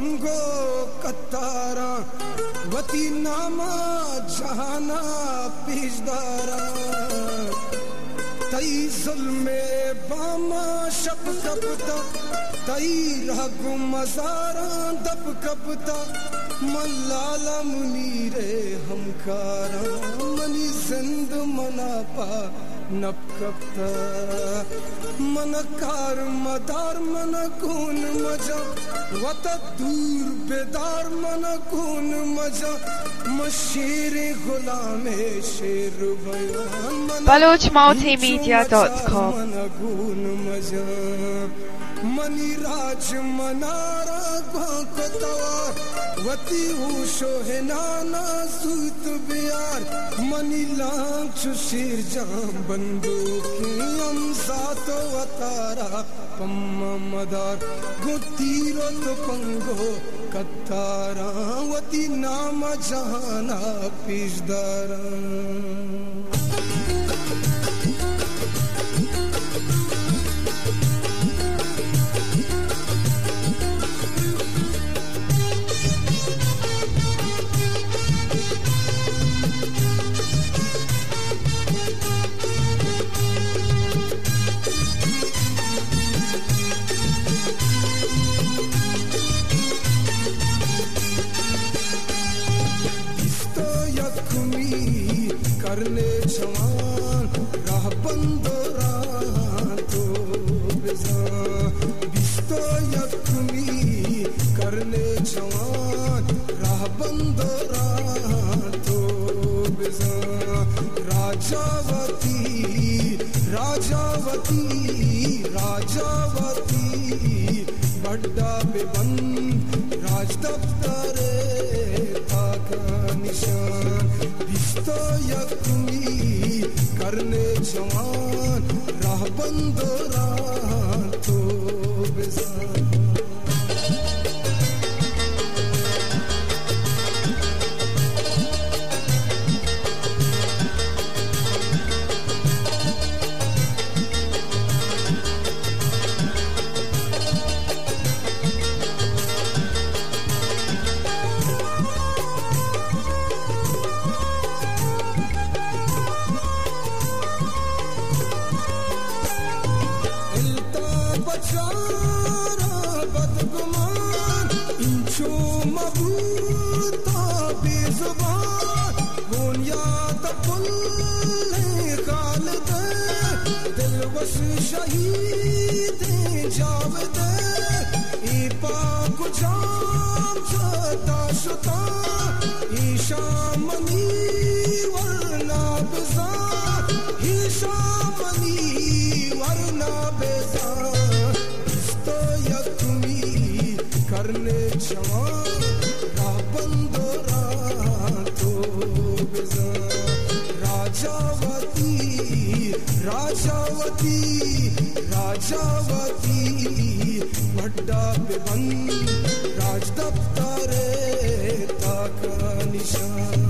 تو پنگو کتارا وتی ناما جہانا پیشدارا تئی ظلم باما شب کب تک تئی رگ مزارا دب کب تک منی رے ہم کارا منی زند منا پا تک من کار مدار من کون مجا وط دور بیدار من کون مجا مشیر غلام شیر بیان بلوچ ماؤتھی میڈیا ڈاٹ کام. منی راج منارا گواں وتی اوشو نانا سوت بیار منی لانچ شیر جام بندوکی ام سات وطارا پم مدار گو تیرو تو پنگو کتارا وتی نام جہانا پیشدارا کرنے جوان راہ بند راہ تو بزان بیستو یکمی کرنے جوان راہ بند راہ تو بزان راجاوتی راجاوتی راجاوتی بڑا بے بند کرنے جوان راہ بند التا بچارا بدگمان انچو مبوتا بے زبان بنیاد پل خالد دل شہید ای پاک جام چتا شتا ای شامنی ورنا بزان ای شامنی راجاوتی راجاوتی راجاوتی بڑا پہ بند راج دفتر تاک نشان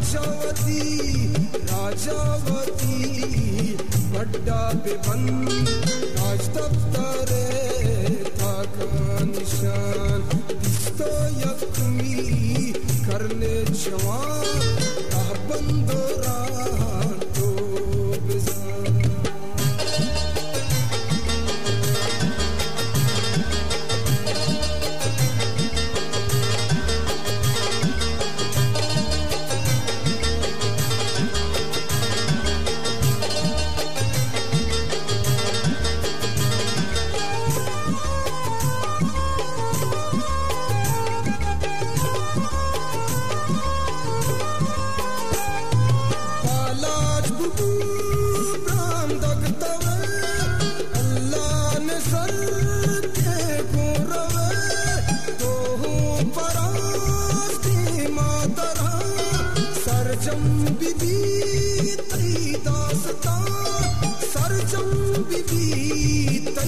راجاوتی راجاوتی بڑا بے بند راج دفتر تاک نشان تو یکمی کرنے جوان راہ بند راہ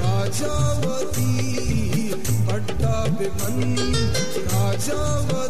راجاوتی بڑا بن راجاوتی